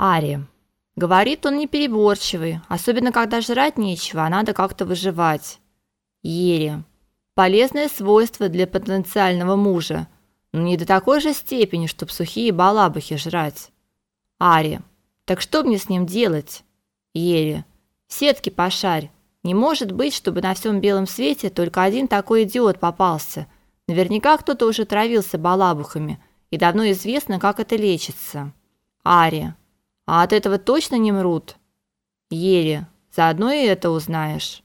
Ари. Говорит он непереборчивый, особенно когда жрать нечего, а надо как-то выживать. Ере. Полезное свойство для потенциального мужа, но не до такой же степени, чтобы сухие балабахи жрать. Ари. Так что мне с ним делать? Ере. Сетки пошарь. Не может быть, чтобы на всем белом свете только один такой идиот попался. Наверняка кто-то уже травился балабухами, и давно известно, как это лечится. Ари. А от этого точно не мрут? Ере. Заодно и это узнаешь.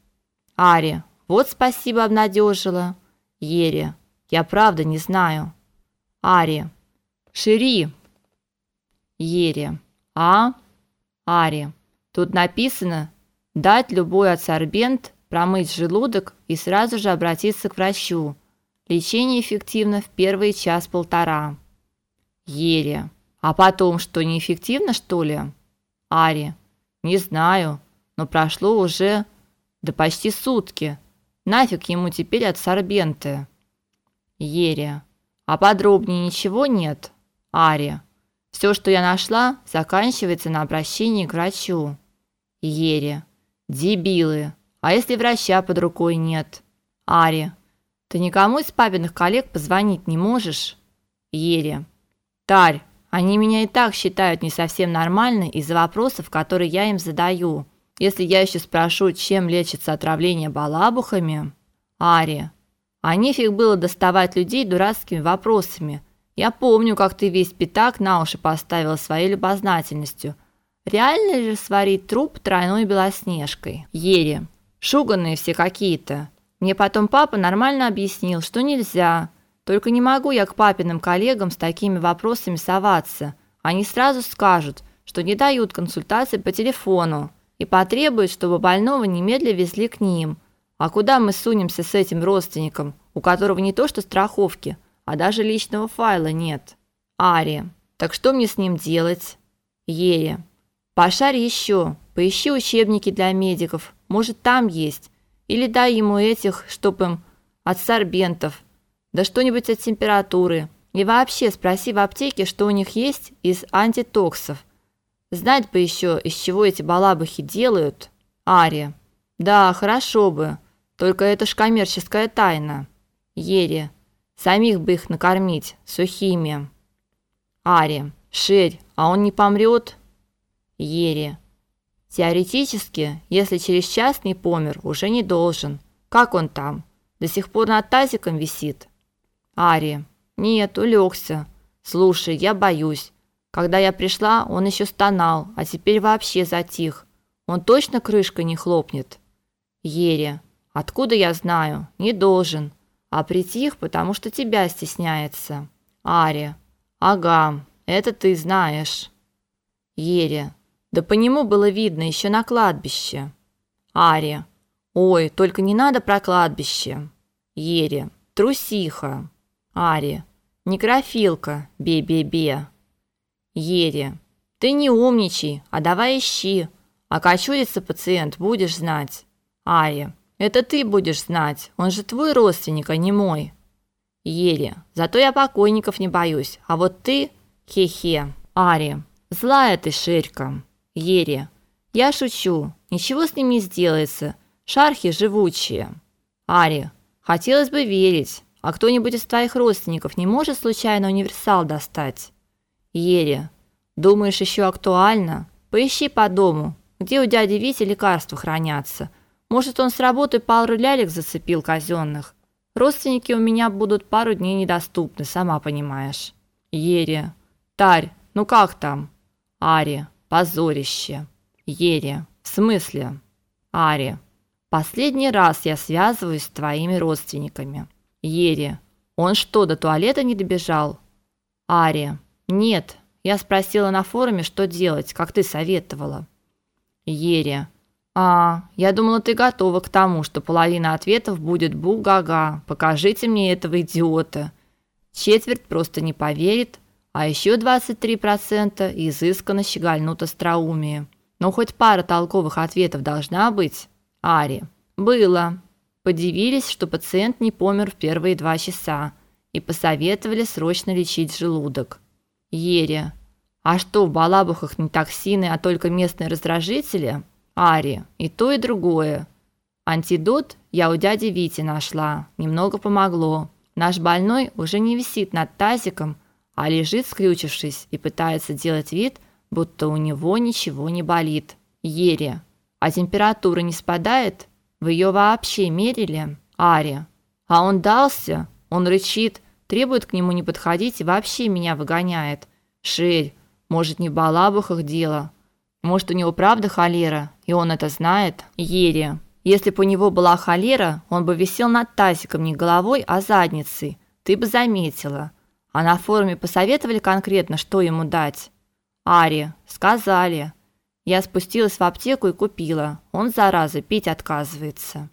Ари. Вот спасибо обнадежила. Ере. Я правда не знаю. Ари. Шири. Ере. А? Ари. Тут написано дать любой адсорбент, промыть желудок и сразу же обратиться к врачу. Лечение эффективно в первый час-полтора. Ере. А потом что, неэффективно, что ли? Ари. Не знаю, но прошло уже да почти сутки. Нафиг ему теперь адсорбенты. Ере. А подробнее ничего нет? Ари. Все, что я нашла, заканчивается на обращении к врачу. Ере. Дебилы. А если врача под рукой нет? Ари. Ты никому из папиных коллег позвонить не можешь? Ере. Тарь, они меня и так считают не совсем нормальной из-за вопросов, которые я им задаю. Если я еще спрошу, чем лечится отравление балабухами, Ари, а нефиг было доставать людей дурацкими вопросами. Я помню, как ты весь пятак на уши поставила своей любознательностью. Реально ли сварить труп тройной белоснежкой? Ере. Шуганные все какие-то. Мне потом папа нормально объяснил, что нельзя. Только не могу я к папиным коллегам с такими вопросами соваться. Они сразу скажут, что не дают консультации по телефону и потребуют, чтобы больного немедленно везли к ним. А куда мы сунемся с этим родственником, у которого не то что страховки, а даже личного файла нет? Ари. Так что мне с ним делать? Ере. Пошарь еще, поищи учебники для медиков, может там есть. Или дай ему этих, чтоб им от сорбентов, да что-нибудь от температуры. И вообще спроси в аптеке, что у них есть из антитоксов. Знать бы еще, из чего эти балабахи делают. Ари. Да, хорошо бы. Только это ж коммерческая тайна. Ере. Самих бы их накормить сухими. Ари. Шерь, а он не помрет? Ере. Теоретически, если через час не помер, уже не должен. Как он там? До сих пор над тазиком висит? Ари. Нет, улегся. Слушай, я боюсь. Когда я пришла, он еще стонал, а теперь вообще затих. Он точно крышкой не хлопнет. Ере. Откуда я знаю? Не должен. А притих, потому что тебя стесняется. Ари. Ага, это ты знаешь. Ере. Да по нему было видно еще на кладбище. Ария. Ой, только не надо про кладбище. Ере. Трусиха. Ария. Некрофилка. Бе-бе-бе. Ере. Ты не умничай, а давай ищи. А кочурится пациент, будешь знать. Ария. Это ты будешь знать. Он же твой родственник, а не мой. Ере. Зато я покойников не боюсь. А вот ты, хе-хе. Ария. Злая ты, Шерька. Ере. Я шучу. Ничего с ним не сделается. Шархи живучие. Ари. Хотелось бы верить. А кто-нибудь из твоих родственников не может случайно универсал достать? Ере. Думаешь, еще актуально? Поищи по дому. Где у дяди Вити лекарства хранятся? Может, он с работы пару лялек зацепил казенных. Родственники у меня будут пару дней недоступны, сама понимаешь. Ере. Тарь, ну как там? Ари. Позорище. Ере. В смысле? Ари. Последний раз я связываюсь с твоими родственниками. Ере. Он что, до туалета не добежал? Ари. Нет. Я спросила на форуме, что делать, как ты советовала. Ере. А, я думала, ты готова к тому, что половина ответов будет бу-га-га. Покажите мне этого идиота. Четверть просто не поверит, а еще 23% изысканно щегольнут остроумие. Но хоть пара толковых ответов должна быть. Ари. Было. Подивились, что пациент не помер в первые два часа и посоветовали срочно лечить желудок. Ере. А что, в балабухах не токсины, а только местные раздражители? Ари, и то, и другое. Антидот я у дяди Вити нашла. Немного помогло. Наш больной уже не висит над тазиком, а лежит скрючившись и пытается делать вид, будто у него ничего не болит. Ере. А температура не спадает? Вы ее вообще мерили? Ари. А он дался? Он рычит, требует к нему не подходить и вообще меня выгоняет. Шерь, может, не в балабухах дело? Может, у него правда холера, и он это знает? Ере. Если бы у него была холера, он бы висел над тазиком не головой, а задницей. Ты бы заметила. А на форуме посоветовали конкретно, что ему дать. Ари, сказали. Я спустилась в аптеку и купила. Он зараза пить отказывается.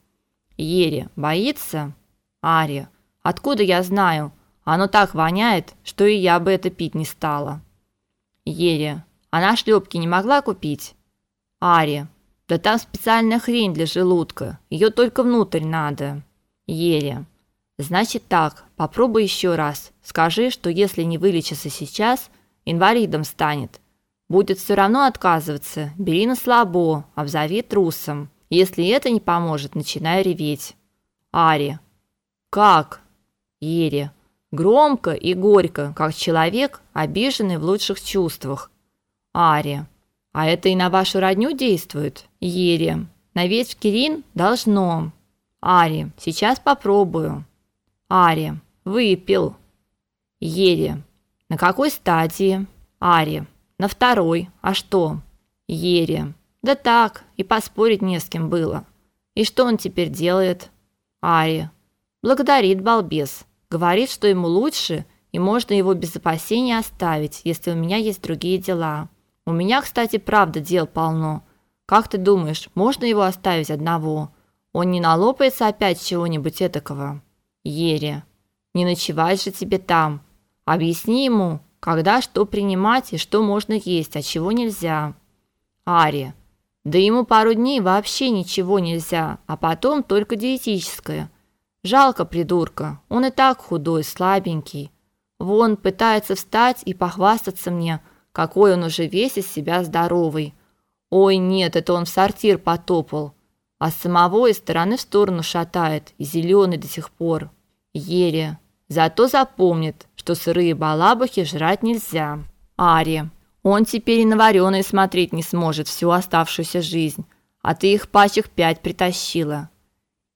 Ере, боится? Ари, откуда я знаю? Оно так воняет, что и я бы это пить не стала. Ере, она шлепки не могла купить? Ари, да там специальная хрень для желудка. Ее только внутрь надо. Ере. Значит так, попробуй еще раз. Скажи, что если не вылечится сейчас, инвалидом станет. Будет все равно отказываться. Бери на слабо, обзови трусом. Если это не поможет, начинай реветь. Ари. Как? Ере. Громко и горько, как человек, обиженный в лучших чувствах. Ари. А это и на вашу родню действует? Ере. На весь Кирин должно. Ари. Сейчас попробую. Ари. Выпил. Ере. На какой стадии? Ари. На второй. А что? Ере. Да так, и поспорить не с кем было. И что он теперь делает? Ари. Благодарит балбес. Говорит, что ему лучше, и можно его без опасения оставить, если у меня есть другие дела. У меня, кстати, правда дел полно. Как ты думаешь, можно его оставить одного? Он не налопается опять чего-нибудь этакого? Ере, не ночевать же тебе там. Объясни ему, когда что принимать и что можно есть, а чего нельзя. Ари, да ему пару дней вообще ничего нельзя, а потом только диетическое. Жалко придурка, он и так худой, слабенький. Вон пытается встать и похвастаться мне, какой он уже весь из себя здоровый. Ой, нет, это он в сортир потопал. А самого из стороны в сторону шатает, и зеленый до сих пор. Ере. Зато запомнит, что сырые балабахи жрать нельзя. Ари. Он теперь и на вареные смотреть не сможет всю оставшуюся жизнь. А ты их пачек пять притащила.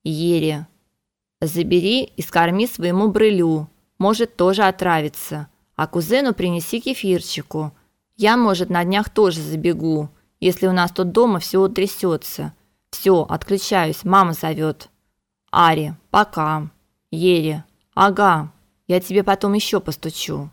Ере. Забери и скорми своему брылю. Может тоже отравиться. А кузену принеси кефирчику. Я, может, на днях тоже забегу, если у нас тут дома все утрясется. Все, отключаюсь, мама зовет. Ари, пока. Ере, ага, я тебе потом еще постучу.